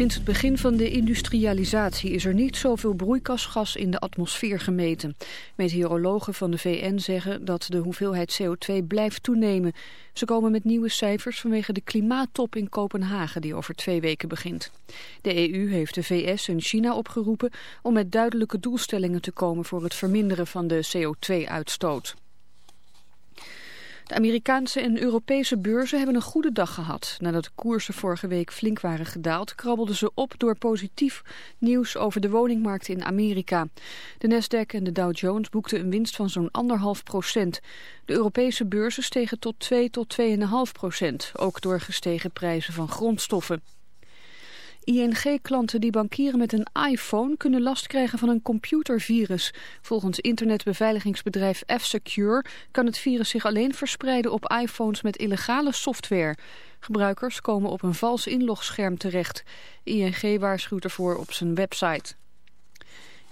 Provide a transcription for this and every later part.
Sinds het begin van de industrialisatie is er niet zoveel broeikasgas in de atmosfeer gemeten. Meteorologen van de VN zeggen dat de hoeveelheid CO2 blijft toenemen. Ze komen met nieuwe cijfers vanwege de klimaattop in Kopenhagen die over twee weken begint. De EU heeft de VS en China opgeroepen om met duidelijke doelstellingen te komen voor het verminderen van de CO2-uitstoot. De Amerikaanse en Europese beurzen hebben een goede dag gehad. Nadat de koersen vorige week flink waren gedaald, krabbelden ze op door positief nieuws over de woningmarkt in Amerika. De Nasdaq en de Dow Jones boekten een winst van zo'n anderhalf procent. De Europese beurzen stegen tot 2 tot 2,5 procent, ook door gestegen prijzen van grondstoffen. ING-klanten die bankieren met een iPhone kunnen last krijgen van een computervirus. Volgens internetbeveiligingsbedrijf F-Secure kan het virus zich alleen verspreiden op iPhones met illegale software. Gebruikers komen op een vals inlogscherm terecht. ING waarschuwt ervoor op zijn website.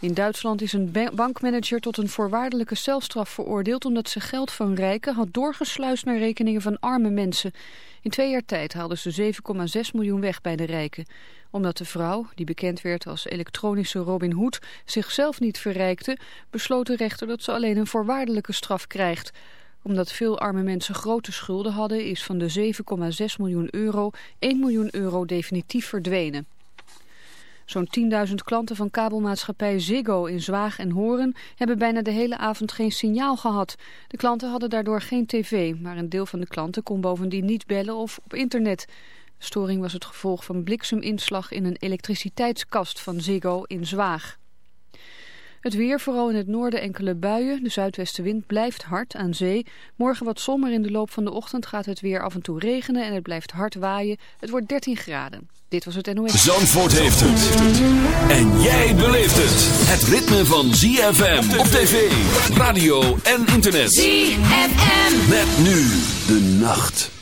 In Duitsland is een bankmanager tot een voorwaardelijke celstraf veroordeeld... omdat ze geld van rijken had doorgesluist naar rekeningen van arme mensen. In twee jaar tijd haalden ze 7,6 miljoen weg bij de rijken. Omdat de vrouw, die bekend werd als elektronische Robin Hood... zichzelf niet verrijkte, besloot de rechter dat ze alleen een voorwaardelijke straf krijgt omdat veel arme mensen grote schulden hadden... is van de 7,6 miljoen euro 1 miljoen euro definitief verdwenen. Zo'n 10.000 klanten van kabelmaatschappij Ziggo in Zwaag en Horen hebben bijna de hele avond geen signaal gehad. De klanten hadden daardoor geen tv, maar een deel van de klanten kon bovendien niet bellen of op internet. Storing was het gevolg van blikseminslag in een elektriciteitskast van Ziggo in Zwaag. Het weer, vooral in het noorden enkele buien. De zuidwestenwind blijft hard aan zee. Morgen wat zon, maar in de loop van de ochtend gaat het weer af en toe regenen en het blijft hard waaien. Het wordt 13 graden. Dit was het NOS. Zandvoort heeft het. En jij beleeft het. Het ritme van ZFM op tv, radio en internet. ZFM. Met nu de nacht.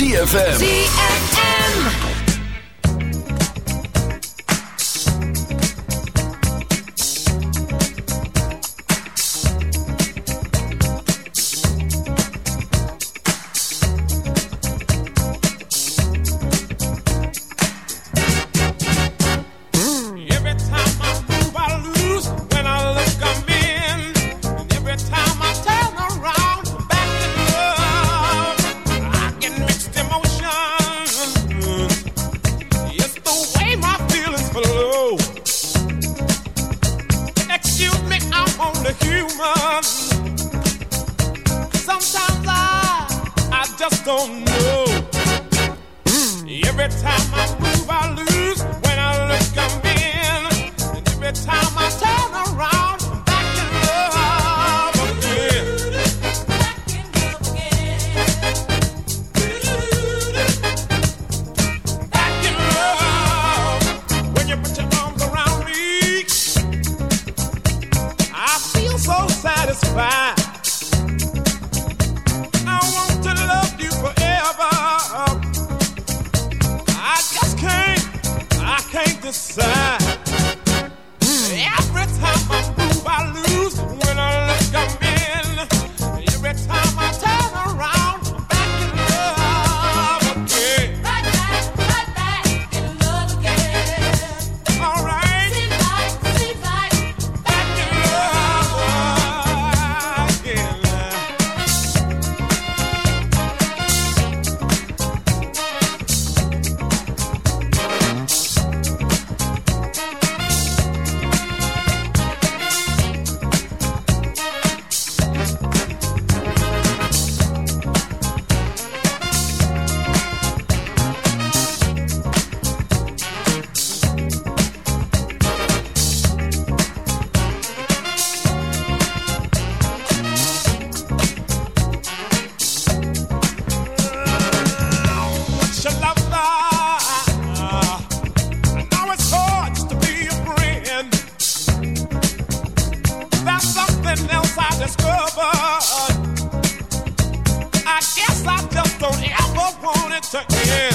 ZFM. discovered. I guess I just don't ever want it to end.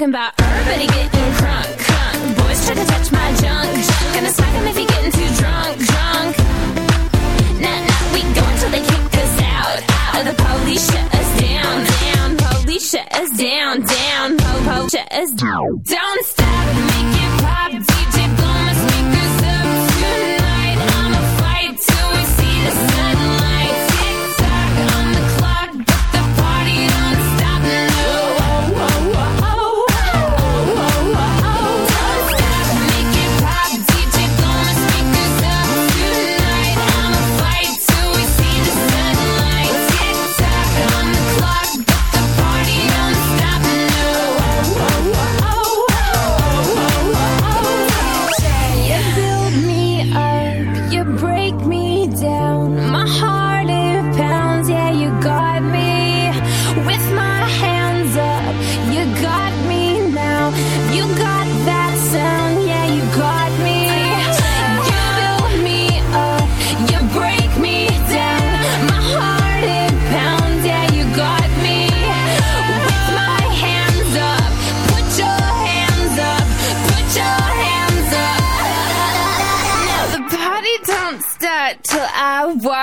talking about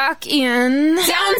back in. Down